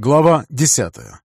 Глава десятая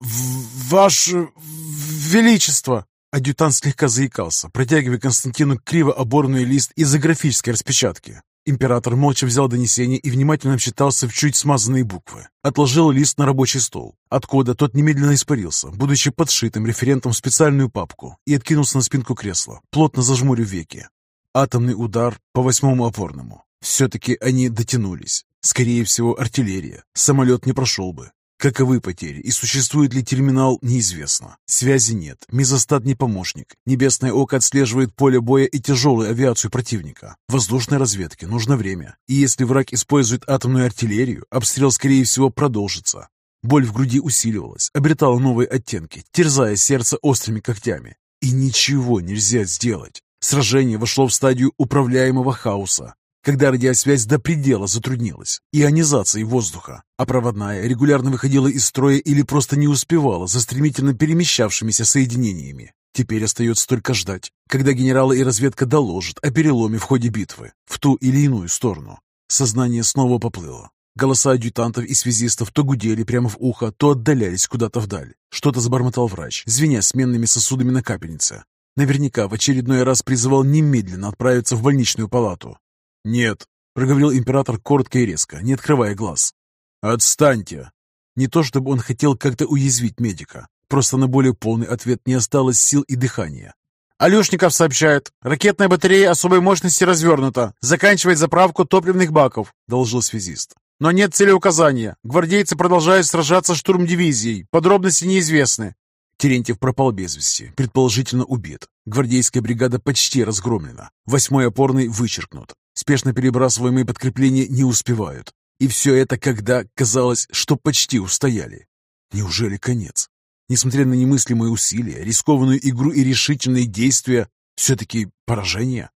«Ваше Величество!» Адъютант слегка заикался, протягивая Константину криво оборный лист из-за графической распечатки. Император молча взял донесение и внимательно вчитался в чуть смазанные буквы. Отложил лист на рабочий стол, откуда тот немедленно испарился, будучи подшитым референтом в специальную папку, и откинулся на спинку кресла, плотно зажмурив веки. Атомный удар по восьмому опорному. Все-таки они дотянулись. Скорее всего, артиллерия. Самолет не прошел бы. Каковы потери и существует ли терминал, неизвестно. Связи нет, мезостат не помощник. Небесное око отслеживает поле боя и тяжелую авиацию противника. Воздушной разведке нужно время. И если враг использует атомную артиллерию, обстрел, скорее всего, продолжится. Боль в груди усиливалась, обретала новые оттенки, терзая сердце острыми когтями. И ничего нельзя сделать. Сражение вошло в стадию управляемого хаоса когда радиосвязь до предела затруднилась, ионизацией воздуха, а проводная регулярно выходила из строя или просто не успевала за стремительно перемещавшимися соединениями. Теперь остается только ждать, когда генералы и разведка доложат о переломе в ходе битвы в ту или иную сторону. Сознание снова поплыло. Голоса адъютантов и связистов то гудели прямо в ухо, то отдалялись куда-то вдаль. Что-то забормотал врач, звеня сменными сосудами на капельнице. Наверняка в очередной раз призывал немедленно отправиться в больничную палату. «Нет», — проговорил император коротко и резко, не открывая глаз. «Отстаньте!» Не то чтобы он хотел как-то уязвить медика, просто на более полный ответ не осталось сил и дыхания. Алешников сообщает, ракетная батарея особой мощности развернута, заканчивает заправку топливных баков, доложил связист. Но нет целеуказания. Гвардейцы продолжают сражаться штурм-дивизией. Подробности неизвестны. Терентьев пропал без вести, предположительно убит. Гвардейская бригада почти разгромлена. Восьмой опорный вычеркнут. Спешно перебрасываемые подкрепления не успевают. И все это, когда казалось, что почти устояли. Неужели конец? Несмотря на немыслимые усилия, рискованную игру и решительные действия, все-таки поражение?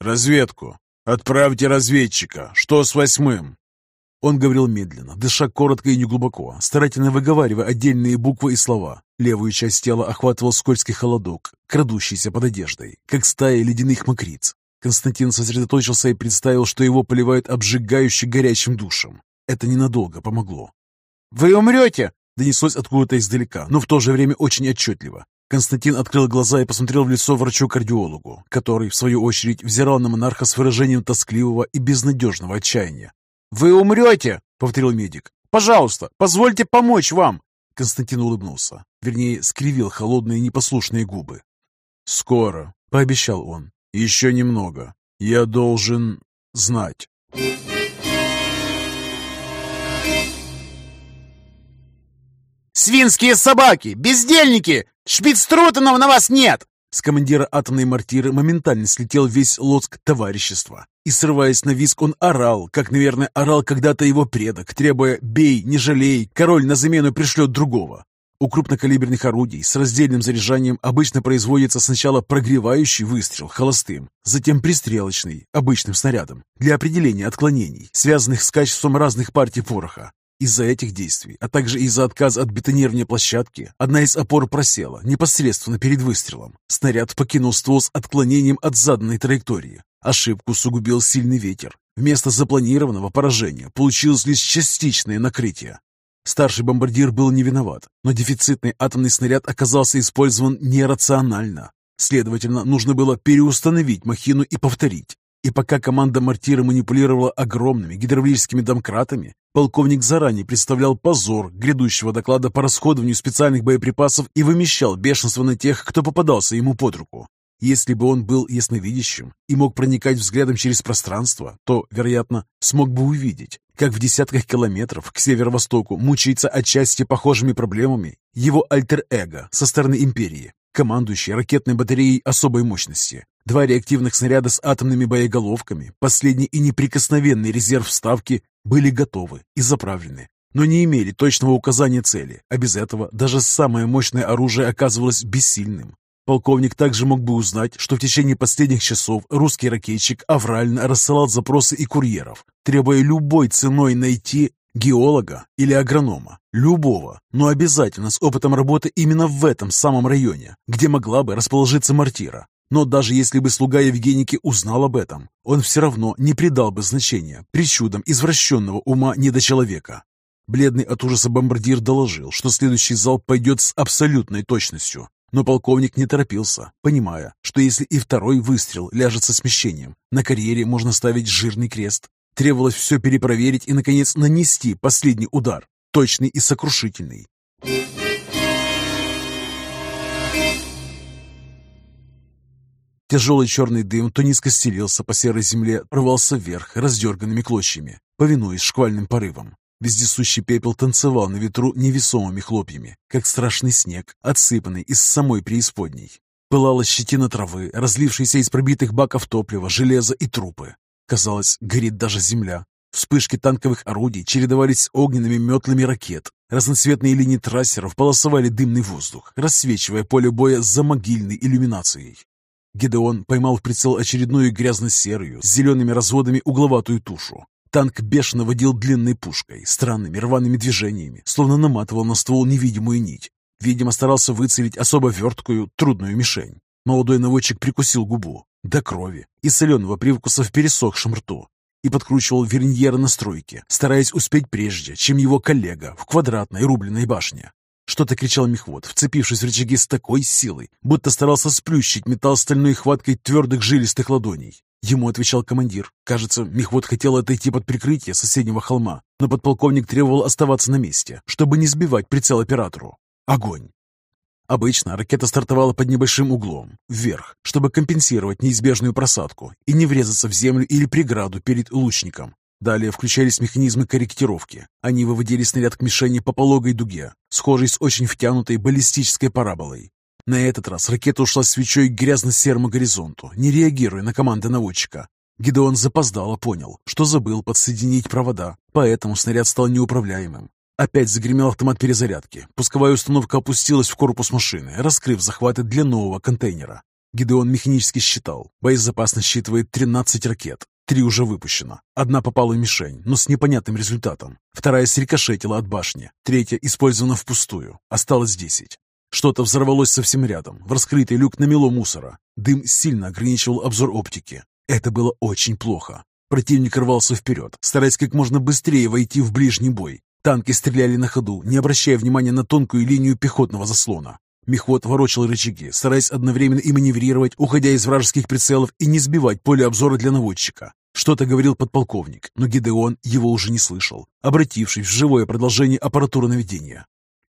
«Разведку! Отправьте разведчика! Что с восьмым?» Он говорил медленно, дыша коротко и неглубоко, старательно выговаривая отдельные буквы и слова. Левую часть тела охватывал скользкий холодок, крадущийся под одеждой, как стая ледяных мокриц. Константин сосредоточился и представил, что его поливают обжигающе горячим душем. Это ненадолго помогло. «Вы умрете!» — донеслось откуда-то издалека, но в то же время очень отчетливо. Константин открыл глаза и посмотрел в лицо врачу-кардиологу, который, в свою очередь, взирал на монарха с выражением тоскливого и безнадежного отчаяния. «Вы умрете!» — повторил медик. «Пожалуйста, позвольте помочь вам!» Константин улыбнулся, вернее, скривил холодные непослушные губы. «Скоро», — пообещал он. «Еще немного. Я должен знать». «Свинские собаки! Бездельники! Шпицтрутенов на вас нет!» С командира атомной мортиры моментально слетел весь лоск товарищества. И, срываясь на виск, он орал, как, наверное, орал когда-то его предок, требуя «бей, не жалей, король на замену пришлет другого». У крупнокалиберных орудий с раздельным заряжанием обычно производится сначала прогревающий выстрел холостым, затем пристрелочный, обычным снарядом, для определения отклонений, связанных с качеством разных партий пороха. Из-за этих действий, а также из-за отказа от бетонирования площадки, одна из опор просела непосредственно перед выстрелом. Снаряд покинул ствол с отклонением от заданной траектории. Ошибку сугубил сильный ветер. Вместо запланированного поражения получилось лишь частичное накрытие. Старший бомбардир был не виноват, но дефицитный атомный снаряд оказался использован нерационально. Следовательно, нужно было переустановить махину и повторить. И пока команда мортира манипулировала огромными гидравлическими домкратами, полковник заранее представлял позор грядущего доклада по расходованию специальных боеприпасов и вымещал бешенство на тех, кто попадался ему под руку. Если бы он был ясновидящим и мог проникать взглядом через пространство, то, вероятно, смог бы увидеть, как в десятках километров к северо-востоку мучается отчасти похожими проблемами его альтер-эго со стороны империи, командующий ракетной батареей особой мощности. Два реактивных снаряда с атомными боеголовками, последний и неприкосновенный резерв вставки, были готовы и заправлены, но не имели точного указания цели, а без этого даже самое мощное оружие оказывалось бессильным. Полковник также мог бы узнать, что в течение последних часов русский ракетчик аврально рассылал запросы и курьеров, требуя любой ценой найти геолога или агронома, любого, но обязательно с опытом работы именно в этом самом районе, где могла бы расположиться мортира. Но даже если бы слуга Евгеники узнал об этом, он все равно не придал бы значения причудам извращенного ума недочеловека. Бледный от ужаса бомбардир доложил, что следующий залп пойдет с абсолютной точностью. Но полковник не торопился, понимая, что если и второй выстрел ляжет со смещением, на карьере можно ставить жирный крест. Требовалось все перепроверить и, наконец, нанести последний удар, точный и сокрушительный. Тяжелый черный дым то низко стелился по серой земле, рвался вверх раздерганными клочьями, повинуясь шквальным порывам. Вездесущий пепел танцевал на ветру невесомыми хлопьями, как страшный снег, отсыпанный из самой преисподней. Пылала щетина травы, разлившаяся из пробитых баков топлива, железа и трупы. Казалось, горит даже земля. Вспышки танковых орудий чередовались с огненными метлами ракет. Разноцветные линии трассеров полосовали дымный воздух, рассвечивая поле боя за могильной иллюминацией. Гедеон поймал в прицел очередную грязно-серую, с зелеными разводами угловатую тушу. Танк бешено водил длинной пушкой, странными рваными движениями, словно наматывал на ствол невидимую нить. Видимо, старался выцелить особо верткую, трудную мишень. Молодой наводчик прикусил губу до крови и соленого привкуса в пересохшем рту и подкручивал верньера настройки, стараясь успеть прежде, чем его коллега в квадратной рубленой башне. Что-то кричал мехвод, вцепившись в рычаги с такой силой, будто старался сплющить металл стальной хваткой твердых жилистых ладоней. Ему отвечал командир. Кажется, мехвод хотел отойти под прикрытие соседнего холма, но подполковник требовал оставаться на месте, чтобы не сбивать прицел оператору. Огонь! Обычно ракета стартовала под небольшим углом, вверх, чтобы компенсировать неизбежную просадку и не врезаться в землю или преграду перед лучником. Далее включались механизмы корректировки. Они выводили снаряд к мишени по пологой дуге, схожей с очень втянутой баллистической параболой. На этот раз ракета ушла свечой к грязно-серому горизонту, не реагируя на команды наводчика. Гидеон запоздало понял, что забыл подсоединить провода, поэтому снаряд стал неуправляемым. Опять загремел автомат перезарядки. Пусковая установка опустилась в корпус машины, раскрыв захваты для нового контейнера. Гидеон механически считал. Боезапас насчитывает 13 ракет. Три уже выпущено. Одна попала в мишень, но с непонятным результатом. Вторая срикошетила от башни. Третья использована впустую. Осталось десять. Что-то взорвалось совсем рядом. В раскрытый люк намело мусора. Дым сильно ограничивал обзор оптики. Это было очень плохо. Противник рвался вперед, стараясь как можно быстрее войти в ближний бой. Танки стреляли на ходу, не обращая внимания на тонкую линию пехотного заслона. Мехвод ворочал рычаги, стараясь одновременно и маневрировать, уходя из вражеских прицелов и не сбивать поле обзора для наводчика. Что-то говорил подполковник, но Гидеон его уже не слышал, обратившись в живое продолжение аппаратуры наведения.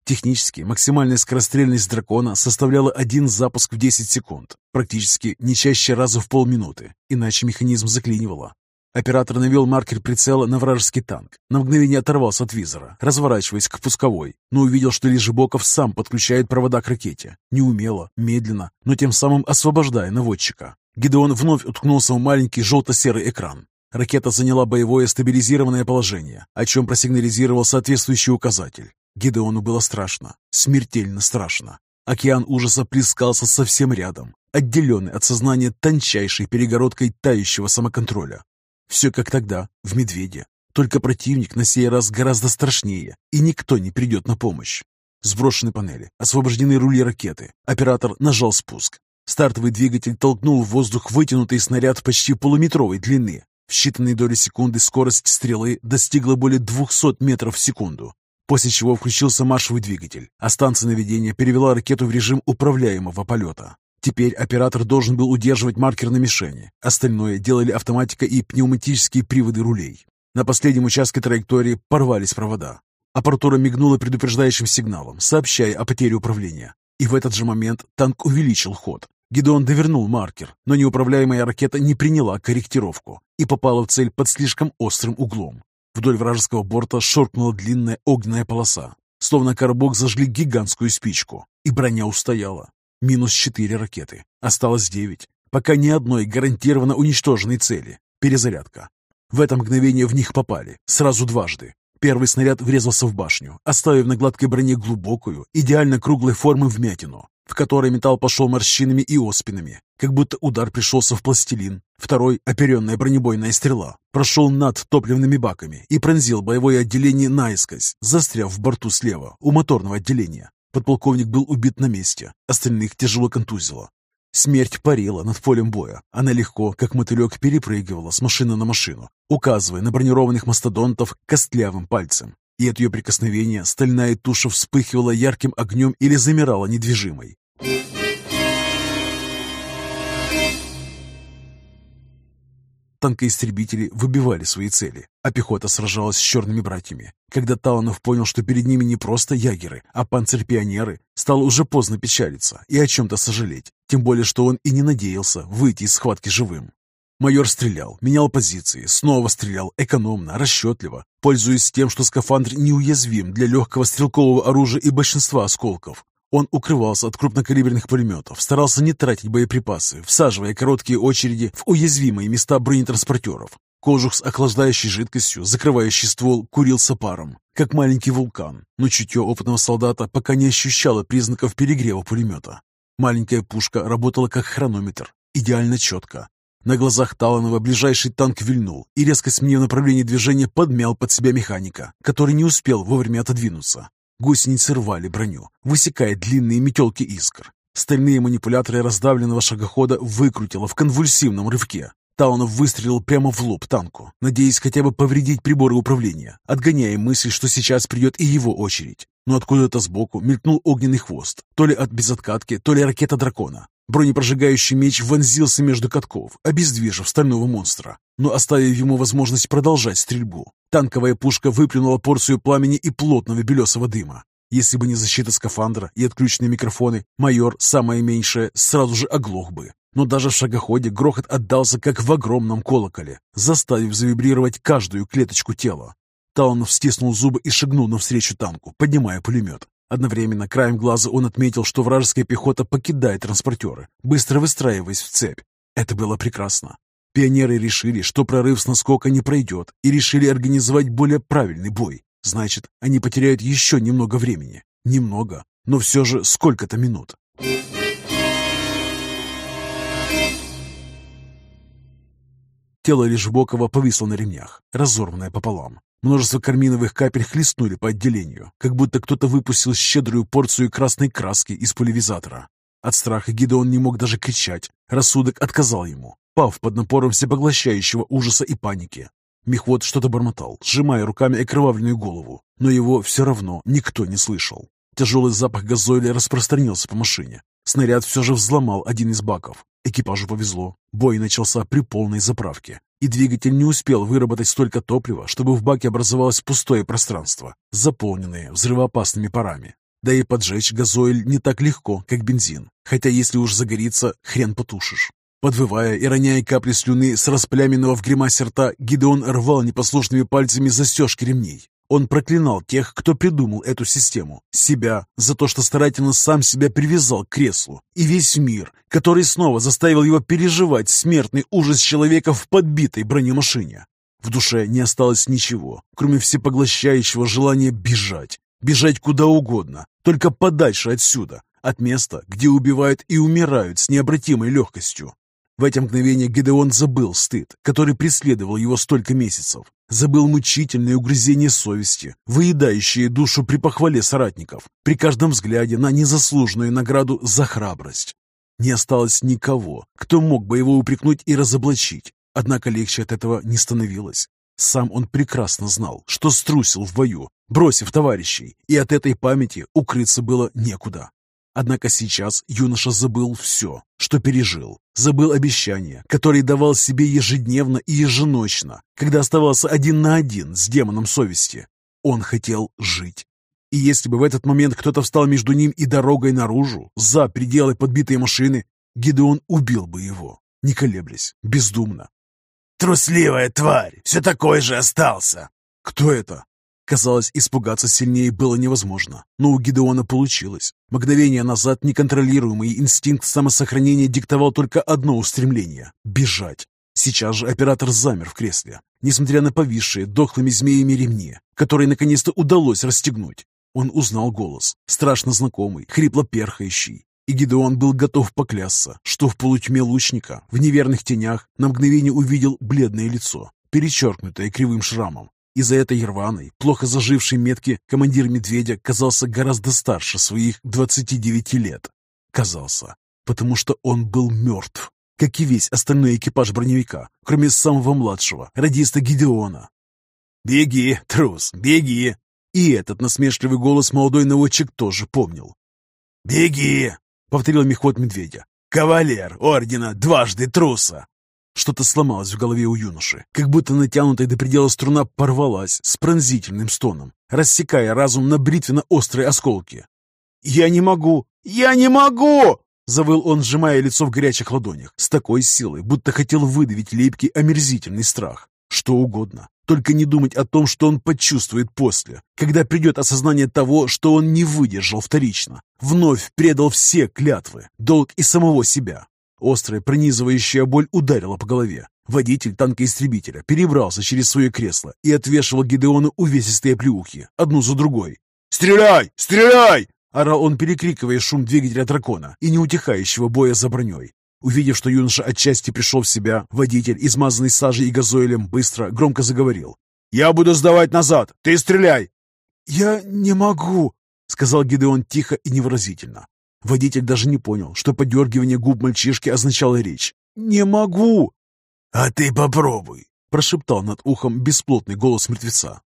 Технически максимальная скорострельность дракона составляла один запуск в 10 секунд, практически не чаще раза в полминуты, иначе механизм заклинивало. Оператор навел маркер прицела на вражеский танк. На мгновение оторвался от визора, разворачиваясь к пусковой, но увидел, что Лежебоков сам подключает провода к ракете. Неумело, медленно, но тем самым освобождая наводчика. Гидеон вновь уткнулся в маленький желто-серый экран. Ракета заняла боевое стабилизированное положение, о чем просигнализировал соответствующий указатель. Гидеону было страшно, смертельно страшно. Океан ужаса плескался совсем рядом, отделенный от сознания тончайшей перегородкой тающего самоконтроля. Все как тогда, в «Медведе». Только противник на сей раз гораздо страшнее, и никто не придет на помощь. Сброшены панели, освобождены рули ракеты. Оператор нажал спуск. Стартовый двигатель толкнул в воздух вытянутый снаряд почти полуметровой длины. В считанные доли секунды скорость стрелы достигла более 200 метров в секунду, после чего включился маршевый двигатель, а станция наведения перевела ракету в режим управляемого полета. Теперь оператор должен был удерживать маркер на мишени. Остальное делали автоматика и пневматические приводы рулей. На последнем участке траектории порвались провода. Аппаратура мигнула предупреждающим сигналом, сообщая о потере управления. И в этот же момент танк увеличил ход. Гидеон довернул маркер, но неуправляемая ракета не приняла корректировку и попала в цель под слишком острым углом. Вдоль вражеского борта шоркнула длинная огненная полоса. Словно коробок зажгли гигантскую спичку, и броня устояла. Минус четыре ракеты. Осталось девять. Пока ни одной гарантированно уничтоженной цели. Перезарядка. В это мгновение в них попали. Сразу дважды. Первый снаряд врезался в башню, оставив на гладкой броне глубокую, идеально круглой формы вмятину, в которой металл пошел морщинами и оспинами, как будто удар пришелся в пластилин. Второй, оперенная бронебойная стрела, прошел над топливными баками и пронзил боевое отделение наискось, застряв в борту слева, у моторного отделения. Подполковник был убит на месте, остальных тяжело контузило. Смерть парила над полем боя. Она легко, как мотылек, перепрыгивала с машины на машину, указывая на бронированных мастодонтов костлявым пальцем. И от ее прикосновения стальная туша вспыхивала ярким огнем или замирала недвижимой. Танкоистребители выбивали свои цели, а пехота сражалась с черными братьями. Когда Таланов понял, что перед ними не просто ягеры, а панцирь-пионеры, стало уже поздно печалиться и о чем-то сожалеть, тем более, что он и не надеялся выйти из схватки живым. Майор стрелял, менял позиции, снова стрелял экономно, расчетливо, пользуясь тем, что скафандр неуязвим для легкого стрелкового оружия и большинства осколков. Он укрывался от крупнокалиберных пулеметов, старался не тратить боеприпасы, всаживая короткие очереди в уязвимые места бронетранспортеров. Кожух с охлаждающей жидкостью, закрывающий ствол, курился паром, как маленький вулкан, но чутье опытного солдата пока не ощущало признаков перегрева пулемета. Маленькая пушка работала как хронометр, идеально четко. На глазах Таланова ближайший танк вильнул и, резко сменив направление движения, подмял под себя механика, который не успел вовремя отодвинуться. Гусеницы рвали броню, высекая длинные метелки искр. Стальные манипуляторы раздавленного шагохода выкрутило в конвульсивном рывке. Таунов выстрелил прямо в лоб танку, надеясь хотя бы повредить приборы управления, отгоняя мысль, что сейчас придет и его очередь. Но откуда-то сбоку мелькнул огненный хвост, то ли от безоткатки, то ли ракета дракона. Бронепрожигающий меч вонзился между катков, обездвижив стального монстра, но оставив ему возможность продолжать стрельбу. Танковая пушка выплюнула порцию пламени и плотного белесого дыма. Если бы не защита скафандра и отключенные микрофоны, майор, самое меньшее, сразу же оглох бы. Но даже в шагоходе грохот отдался, как в огромном колоколе, заставив завибрировать каждую клеточку тела. Таунов стиснул зубы и шагнул навстречу танку, поднимая пулемет. Одновременно краем глаза он отметил, что вражеская пехота покидает транспортеры, быстро выстраиваясь в цепь. Это было прекрасно. Пионеры решили, что прорыв с наскока не пройдет, и решили организовать более правильный бой. Значит, они потеряют еще немного времени. Немного, но все же сколько-то минут. Тело Лежбокова повисло на ремнях, разорванное пополам. Множество карминовых капель хлестнули по отделению, как будто кто-то выпустил щедрую порцию красной краски из пулевизатора. От страха Гидеон не мог даже кричать. Рассудок отказал ему, пав под напором всепоглощающего ужаса и паники. Мехвод что-то бормотал, сжимая руками окровавленную голову, но его все равно никто не слышал. Тяжелый запах газоиля распространился по машине. Снаряд все же взломал один из баков. Экипажу повезло. Бой начался при полной заправке и двигатель не успел выработать столько топлива, чтобы в баке образовалось пустое пространство, заполненное взрывоопасными парами. Да и поджечь газоиль не так легко, как бензин, хотя если уж загорится, хрен потушишь. Подвывая и роняя капли слюны с расплямленного в гримасе рта, Гидеон рвал непослушными пальцами застежки ремней. Он проклинал тех, кто придумал эту систему, себя за то, что старательно сам себя привязал к креслу, и весь мир, который снова заставил его переживать смертный ужас человека в подбитой бронемашине. В душе не осталось ничего, кроме всепоглощающего желания бежать, бежать куда угодно, только подальше отсюда, от места, где убивают и умирают с необратимой легкостью. В эти мгновения Гедеон забыл стыд, который преследовал его столько месяцев, забыл мучительное угрызение совести, выедающее душу при похвале соратников, при каждом взгляде на незаслуженную награду за храбрость. Не осталось никого, кто мог бы его упрекнуть и разоблачить, однако легче от этого не становилось. Сам он прекрасно знал, что струсил в бою, бросив товарищей, и от этой памяти укрыться было некуда. Однако сейчас юноша забыл все, что пережил. Забыл обещания, которые давал себе ежедневно и еженочно, когда оставался один на один с демоном совести. Он хотел жить. И если бы в этот момент кто-то встал между ним и дорогой наружу, за пределы подбитой машины, Гидеон убил бы его, не колеблясь, бездумно. «Трусливая тварь! Все такой же остался!» «Кто это?» Казалось, испугаться сильнее было невозможно, но у Гидеона получилось. Мгновение назад неконтролируемый инстинкт самосохранения диктовал только одно устремление – бежать. Сейчас же оператор замер в кресле, несмотря на повисшие дохлыми змеями ремни, которые наконец-то удалось расстегнуть. Он узнал голос, страшно знакомый, хрипло перхающий, и Гидеон был готов поклясться, что в полутьме лучника, в неверных тенях, на мгновение увидел бледное лицо, перечеркнутое кривым шрамом, из-за этой рваной, плохо зажившей метки командир «Медведя» казался гораздо старше своих 29 лет. Казался. потому что он был мертв, как и весь остальной экипаж броневика, кроме самого младшего, радиста Гидеона. «Беги, трус, беги!» И этот насмешливый голос молодой наводчик тоже помнил. «Беги!» — повторил мехвод медведя. «Кавалер ордена дважды труса!» Что-то сломалось в голове у юноши, как будто натянутая до предела струна порвалась с пронзительным стоном, рассекая разум на бритвенно-острые осколки. «Я не могу! Я не могу!» Завыл он, сжимая лицо в горячих ладонях, с такой силой, будто хотел выдавить липкий, омерзительный страх. Что угодно, только не думать о том, что он почувствует после, когда придет осознание того, что он не выдержал вторично, вновь предал все клятвы, долг и самого себя. Острая, пронизывающая боль ударила по голове. Водитель танка-истребителя перебрался через свое кресло и отвешивал Гидеону увесистые плюхи, одну за другой. «Стреляй! Стреляй!» Орал он, перекрикивая шум двигателя дракона и неутихающего боя за броней. Увидев, что юноша отчасти пришел в себя, водитель, измазанный сажей и газоилем, быстро, громко заговорил. «Я буду сдавать назад! Ты стреляй!» «Я не могу!» — сказал Гидеон тихо и невыразительно. Водитель даже не понял, что подергивание губ мальчишки означало речь. «Не могу!» «А ты попробуй!» — прошептал над ухом бесплотный голос мертвеца.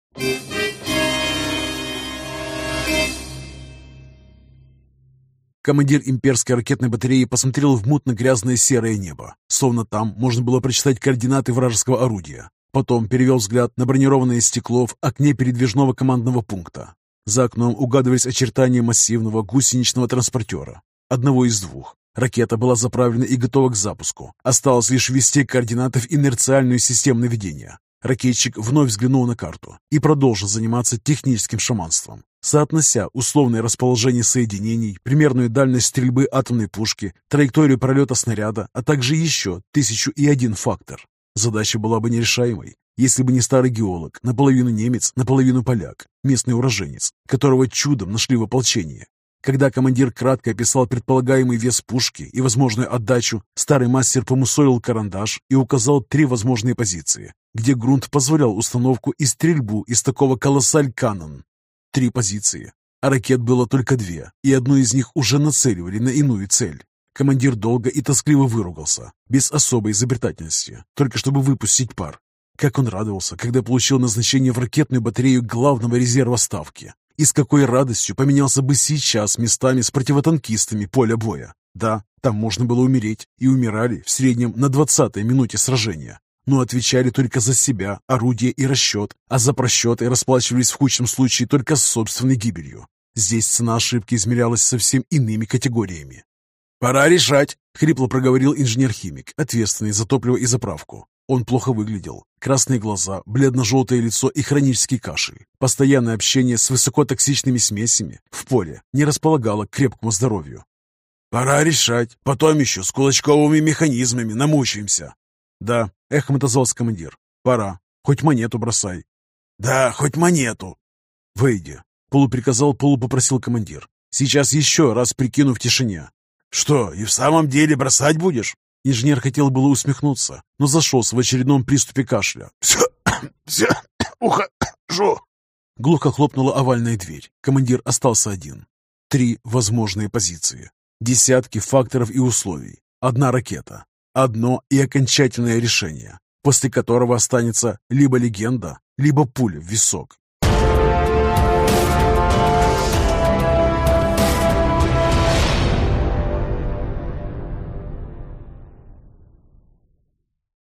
Командир имперской ракетной батареи посмотрел в мутно-грязное серое небо, словно там можно было прочитать координаты вражеского орудия. Потом перевел взгляд на бронированное стекло в окне передвижного командного пункта. За окном угадывались очертания массивного гусеничного транспортера. Одного из двух. Ракета была заправлена и готова к запуску. Осталось лишь ввести координаты в инерциальную систему наведения. Ракетчик вновь взглянул на карту и продолжил заниматься техническим шаманством, соотнося условное расположение соединений, примерную дальность стрельбы атомной пушки, траекторию пролета снаряда, а также еще тысячу и один фактор. Задача была бы нерешаемой, если бы не старый геолог, наполовину немец, наполовину поляк, местный уроженец, которого чудом нашли в ополчении. Когда командир кратко описал предполагаемый вес пушки и возможную отдачу, старый мастер помусолил карандаш и указал три возможные позиции, где грунт позволял установку и стрельбу из такого колоссаль канон. Три позиции. А ракет было только две, и одну из них уже нацеливали на иную цель. Командир долго и тоскливо выругался, без особой изобретательности, только чтобы выпустить пар. Как он радовался, когда получил назначение в ракетную батарею главного резерва ставки. И с какой радостью поменялся бы сейчас местами с противотанкистами поля боя. Да, там можно было умереть, и умирали в среднем на 20-й минуте сражения но отвечали только за себя, орудие и расчет, а за просчеты расплачивались в худшем случае только с собственной гибелью. Здесь цена ошибки измерялась совсем иными категориями. «Пора решать», — хрипло проговорил инженер-химик, ответственный за топливо и заправку. Он плохо выглядел. Красные глаза, бледно-желтое лицо и хронический кашель. Постоянное общение с высокотоксичными смесями в поле не располагало к крепкому здоровью. «Пора решать. Потом еще с кулачковыми механизмами намучаемся». «Да», — эхом отозвался командир. «Пора. Хоть монету бросай». «Да, хоть монету». «Выйди», — полуприказал, полупопросил командир. «Сейчас еще раз прикину в тишине». «Что, и в самом деле бросать будешь?» Инженер хотел было усмехнуться, но зашелся в очередном приступе кашля. «Все, все, ухожу!» Глухо хлопнула овальная дверь. Командир остался один. Три возможные позиции. Десятки факторов и условий. Одна ракета. Одно и окончательное решение, после которого останется либо легенда, либо пуля в висок.